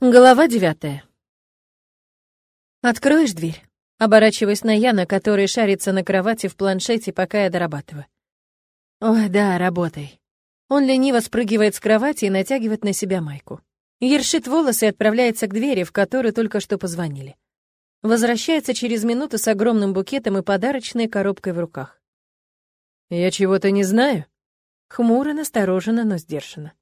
Глава девятая. «Откроешь дверь?» Оборачиваясь на Яна, который шарится на кровати в планшете, пока я дорабатываю. «Ой, да, работай». Он лениво спрыгивает с кровати и натягивает на себя майку. Ершит волосы и отправляется к двери, в которую только что позвонили. Возвращается через минуту с огромным букетом и подарочной коробкой в руках. «Я чего-то не знаю?» Хмуро, настороженно, но сдержанно.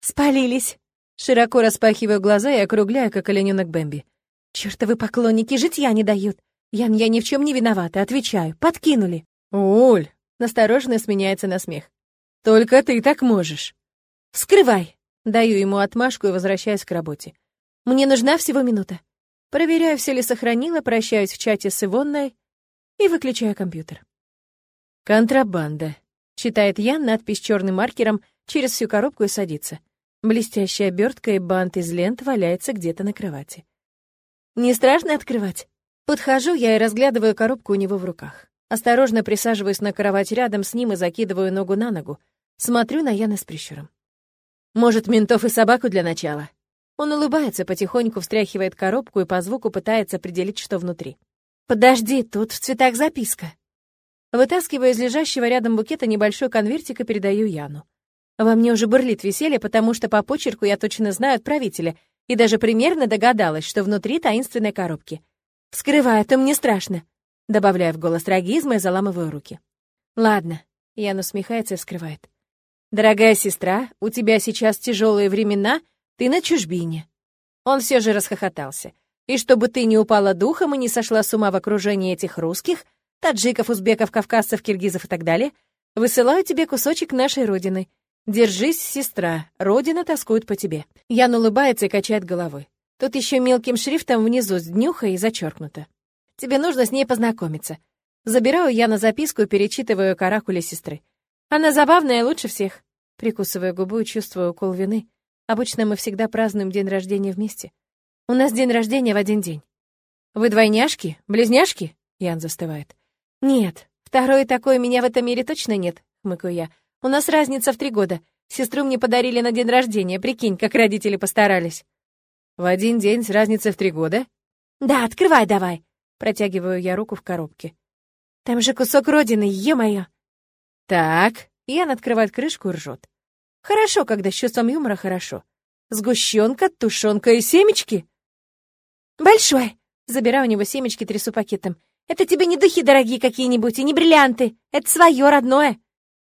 «Спалились!» Широко распахиваю глаза и округляю, как оленёнок Бэмби. «Чёртовы поклонники житья не дают! Ян, я ни в чем не виновата, отвечаю. Подкинули!» «Уль!» — настороженно сменяется на смех. «Только ты так можешь!» «Вскрывай!» — даю ему отмашку и возвращаюсь к работе. «Мне нужна всего минута. Проверяю, все ли сохранила, прощаюсь в чате с Ивонной и выключаю компьютер». «Контрабанда», — читает Ян надпись черным маркером через всю коробку и садится. Блестящая обертка и бант из лент валяется где-то на кровати. «Не страшно открывать?» Подхожу я и разглядываю коробку у него в руках. Осторожно присаживаюсь на кровать рядом с ним и закидываю ногу на ногу. Смотрю на Яна с прищуром. «Может, ментов и собаку для начала?» Он улыбается, потихоньку встряхивает коробку и по звуку пытается определить, что внутри. «Подожди, тут в цветах записка». Вытаскиваю из лежащего рядом букета небольшой конвертик и передаю Яну. Во мне уже бурлит веселье, потому что по почерку я точно знаю отправителя и даже примерно догадалась, что внутри таинственной коробки. «Вскрывай, а то мне страшно», — добавляю в голос трагизма и заламываю руки. «Ладно», — Ян усмехается и вскрывает. «Дорогая сестра, у тебя сейчас тяжелые времена, ты на чужбине». Он все же расхохотался. «И чтобы ты не упала духом и не сошла с ума в окружении этих русских, таджиков, узбеков, кавказцев, киргизов и так далее, высылаю тебе кусочек нашей родины, «Держись, сестра, Родина тоскует по тебе». Ян улыбается и качает головой. Тут еще мелким шрифтом внизу с днюхой зачеркнуто. «Тебе нужно с ней познакомиться». Забираю я на записку и перечитываю каракули сестры. Она забавная лучше всех. Прикусываю губу и чувствую укол вины. Обычно мы всегда празднуем день рождения вместе. У нас день рождения в один день. Вы двойняшки? Близняшки? Ян застывает. Нет, второй такой меня в этом мире точно нет, хмыкаю я. У нас разница в три года. Сестру мне подарили на день рождения, прикинь, как родители постарались». «В один день с разницей в три года?» «Да, открывай давай!» Протягиваю я руку в коробке. «Там же кусок родины, ё-моё!» «Так...» Ян открывает крышку и ржет. «Хорошо, когда с чувством юмора хорошо. Сгущенка, тушенка и семечки?» «Большой!» Забираю у него семечки, трясу пакетом. «Это тебе не духи дорогие какие-нибудь и не бриллианты. Это свое родное!»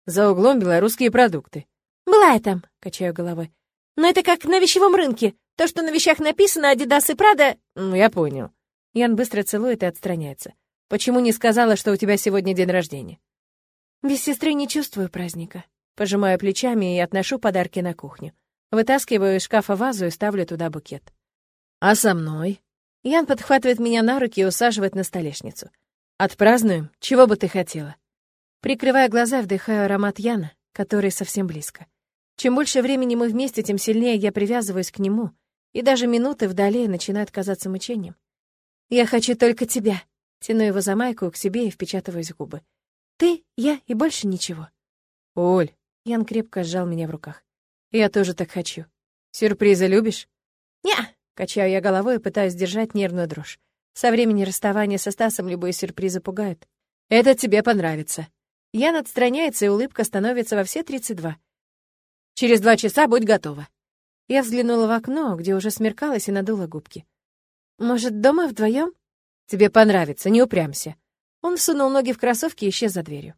За углом белорусские продукты. «Была я там», — качаю головой. «Но это как на вещевом рынке. То, что на вещах написано «Адидас» и «Прада», ну, я понял». Ян быстро целует и отстраняется. «Почему не сказала, что у тебя сегодня день рождения?» Без сестры не чувствую праздника. Пожимаю плечами и отношу подарки на кухню. Вытаскиваю из шкафа вазу и ставлю туда букет. «А со мной?» Ян подхватывает меня на руки и усаживает на столешницу. «Отпразднуем? Чего бы ты хотела?» Прикрывая глаза, вдыхаю аромат Яна, который совсем близко. Чем больше времени мы вместе, тем сильнее я привязываюсь к нему, и даже минуты вдали начинают казаться мучением. «Я хочу только тебя», — тяну его за майку к себе и впечатываюсь в губы. «Ты, я и больше ничего». «Оль», — Ян крепко сжал меня в руках. «Я тоже так хочу. Сюрпризы любишь?» «Не», — качаю я головой и пытаюсь держать нервную дрожь. Со времени расставания со Стасом любые сюрпризы пугают. «Это тебе понравится», Ян отстраняется, и улыбка становится во все 32. «Через два часа будь готова». Я взглянула в окно, где уже смеркалось, и надула губки. «Может, дома вдвоем? «Тебе понравится, не упрямся». Он всунул ноги в кроссовки и исчез за дверью.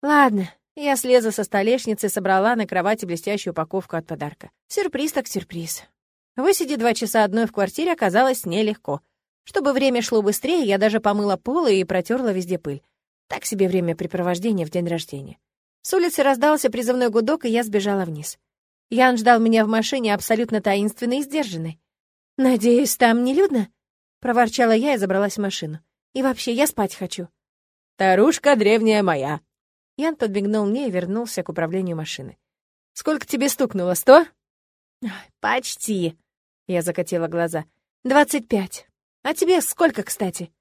«Ладно». Я слезла со столешницы и собрала на кровати блестящую упаковку от подарка. Сюрприз так сюрприз. Высидеть два часа одной в квартире оказалось нелегко. Чтобы время шло быстрее, я даже помыла полы и протерла везде пыль. Так себе времяпрепровождение в день рождения. С улицы раздался призывной гудок, и я сбежала вниз. Ян ждал меня в машине абсолютно таинственный и сдержанный. «Надеюсь, там не людно?» — проворчала я и забралась в машину. «И вообще, я спать хочу». «Старушка древняя моя!» Ян подбегнул мне и вернулся к управлению машины. «Сколько тебе стукнуло, сто?» «Почти», — я закатила глаза. «Двадцать пять. А тебе сколько, кстати?»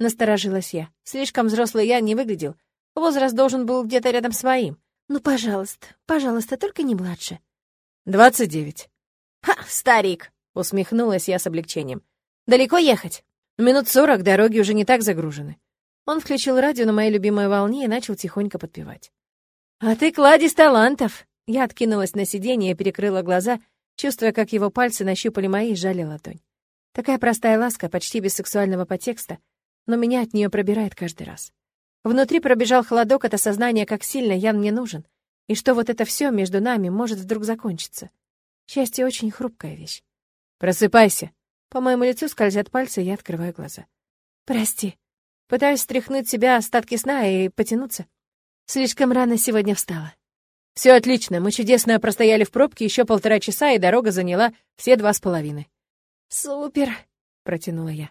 Насторожилась я. Слишком взрослый я не выглядел. Возраст должен был где-то рядом с моим. Ну, пожалуйста, пожалуйста, только не младше. «Двадцать девять». «Ха, старик!» Усмехнулась я с облегчением. «Далеко ехать?» «Минут сорок, дороги уже не так загружены». Он включил радио на моей любимой волне и начал тихонько подпевать. «А ты кладезь талантов!» Я откинулась на сиденье и перекрыла глаза, чувствуя, как его пальцы нащупали мои и сжали ладонь. Такая простая ласка, почти без сексуального подтекста, но меня от нее пробирает каждый раз. Внутри пробежал холодок от осознания, как сильно Ян мне нужен, и что вот это все между нами может вдруг закончиться. Счастье — очень хрупкая вещь. «Просыпайся!» По моему лицу скользят пальцы, и я открываю глаза. «Прости». Пытаюсь стряхнуть себя остатки сна и потянуться. Слишком рано сегодня встала. Все отлично, мы чудесно простояли в пробке еще полтора часа, и дорога заняла все два с половиной. «Супер!» — протянула я.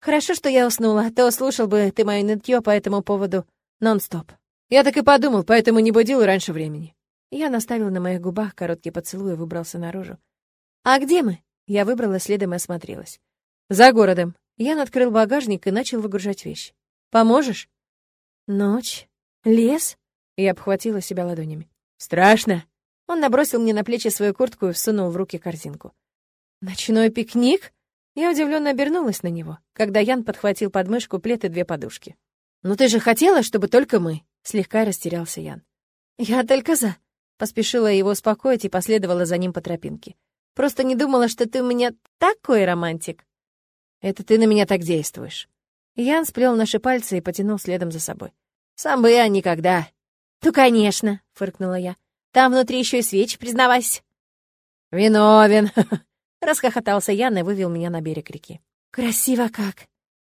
«Хорошо, что я уснула, а то слушал бы ты мое нытье по этому поводу нон-стоп». Я так и подумал, поэтому не будил раньше времени. Я наставил на моих губах короткий поцелуй и выбрался наружу. «А где мы?» Я выбрала следом и осмотрелась. «За городом». Я открыл багажник и начал выгружать вещи. «Поможешь?» «Ночь. Лес?» Я обхватила себя ладонями. «Страшно!» Он набросил мне на плечи свою куртку и всунул в руки корзинку. «Ночной пикник?» Я удивленно обернулась на него, когда Ян подхватил подмышку плед и две подушки. «Ну ты же хотела, чтобы только мы?» Слегка растерялся Ян. «Я только за», — поспешила его успокоить и последовала за ним по тропинке. «Просто не думала, что ты у меня такой романтик». «Это ты на меня так действуешь». Ян сплел наши пальцы и потянул следом за собой. «Сам бы я никогда». «Ну, конечно», — фыркнула я. «Там внутри еще и свечи, признавайся». «Виновен», — расхохотался Ян и вывел меня на берег реки. «Красиво как!»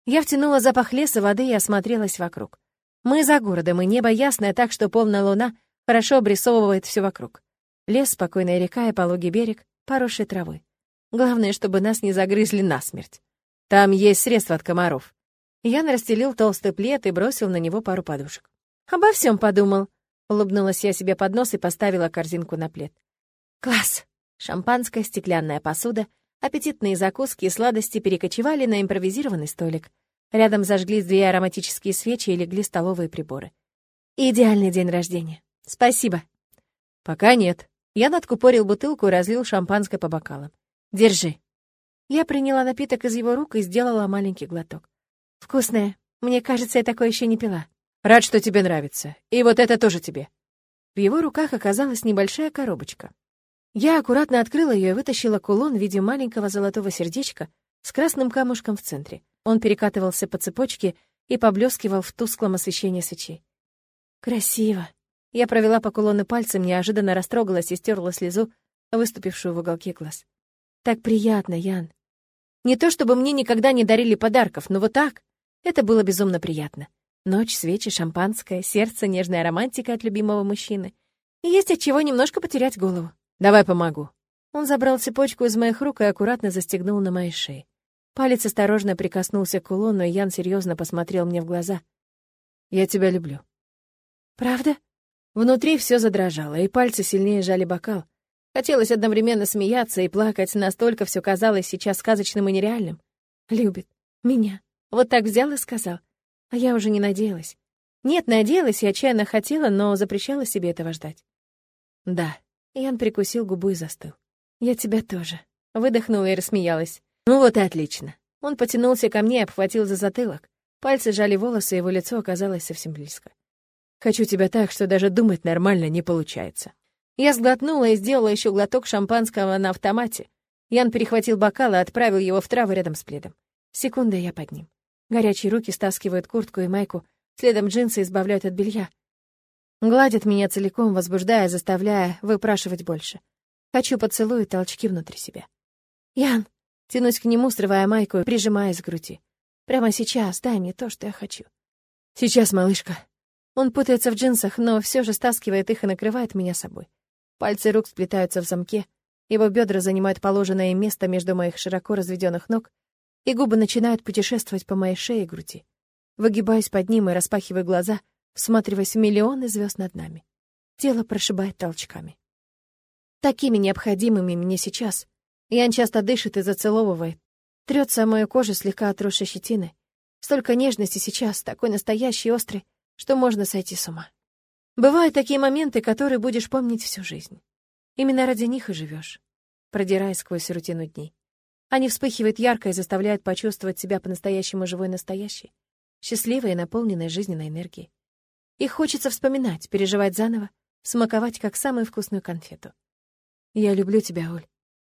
Я втянула запах леса, воды и осмотрелась вокруг. Мы за городом, и небо ясное, так что полная луна хорошо обрисовывает все вокруг. Лес, спокойная река и пологий берег, поросший травой. Главное, чтобы нас не загрызли насмерть. Там есть средства от комаров. Ян расстелил толстый плед и бросил на него пару подушек. «Обо всем подумал», — улыбнулась я себе под нос и поставила корзинку на плед. «Класс!» Шампанское, стеклянная посуда, аппетитные закуски и сладости перекочевали на импровизированный столик. Рядом зажглись две ароматические свечи и легли столовые приборы. «Идеальный день рождения. Спасибо». «Пока нет». Я надкупорил бутылку и разлил шампанское по бокалам. «Держи». Я приняла напиток из его рук и сделала маленький глоток. «Вкусное. Мне кажется, я такое еще не пила». «Рад, что тебе нравится. И вот это тоже тебе». В его руках оказалась небольшая коробочка. Я аккуратно открыла ее и вытащила кулон в виде маленького золотого сердечка с красным камушком в центре. Он перекатывался по цепочке и поблескивал в тусклом освещении свечей. «Красиво!» Я провела по кулону пальцем, неожиданно растрогалась и стерла слезу, выступившую в уголке глаз. «Так приятно, Ян!» Не то чтобы мне никогда не дарили подарков, но вот так. Это было безумно приятно. Ночь, свечи, шампанское, сердце, нежная романтика от любимого мужчины. И есть от чего немножко потерять голову. «Давай помогу». Он забрал цепочку из моих рук и аккуратно застегнул на моей шее. Палец осторожно прикоснулся к кулону, и Ян серьезно посмотрел мне в глаза. «Я тебя люблю». «Правда?» Внутри все задрожало, и пальцы сильнее жали бокал. Хотелось одновременно смеяться и плакать, настолько все казалось сейчас сказочным и нереальным. «Любит. Меня. Вот так взял и сказал. А я уже не надеялась. Нет, надеялась и отчаянно хотела, но запрещала себе этого ждать. Да. Ян прикусил губу и застыл. Я тебя тоже. Выдохнула и рассмеялась. Ну вот и отлично. Он потянулся ко мне и обхватил за затылок. Пальцы жали волосы, его лицо оказалось совсем близко. «Хочу тебя так, что даже думать нормально не получается». Я сглотнула и сделала еще глоток шампанского на автомате. Ян перехватил бокал и отправил его в траву рядом с пледом. Секунда, я под ним. Горячие руки стаскивают куртку и майку, следом джинсы избавляют от белья. Гладят меня целиком, возбуждая, заставляя выпрашивать больше. Хочу поцелуй и толчки внутри себя. «Ян!» Тянусь к нему, срывая майку и прижимаясь к груди. Прямо сейчас дай мне то, что я хочу. Сейчас, малышка. Он путается в джинсах, но все же стаскивает их и накрывает меня собой. Пальцы рук сплетаются в замке, его бедра занимают положенное место между моих широко разведенных ног, и губы начинают путешествовать по моей шее и груди. Выгибаюсь под ним и распахиваю глаза, всматриваясь в миллионы звезд над нами. Тело прошибает толчками. Такими необходимыми мне сейчас, Ян часто дышит и зацеловывает. Трется мою кожу слегка отросшей щетиной. Столько нежности сейчас, такой настоящий острый, что можно сойти с ума. Бывают такие моменты, которые будешь помнить всю жизнь. Именно ради них и живешь, продираясь сквозь рутину дней. Они вспыхивают ярко и заставляют почувствовать себя по-настоящему живой настоящей, счастливой и наполненной жизненной энергией. Их хочется вспоминать, переживать заново, смаковать как самую вкусную конфету. «Я люблю тебя, Оль».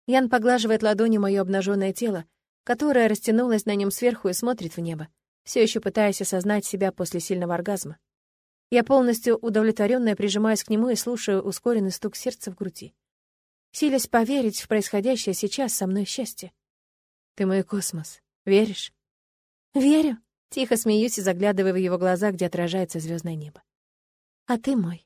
Ян поглаживает ладонью мое обнаженное тело, которое растянулось на нем сверху и смотрит в небо, все еще пытаясь осознать себя после сильного оргазма. Я полностью удовлетворенная прижимаюсь к нему и слушаю ускоренный стук сердца в груди. Силясь поверить в происходящее сейчас со мной счастье. Ты мой космос. Веришь? Верю. Тихо смеюсь и заглядываю в его глаза, где отражается звездное небо. А ты мой.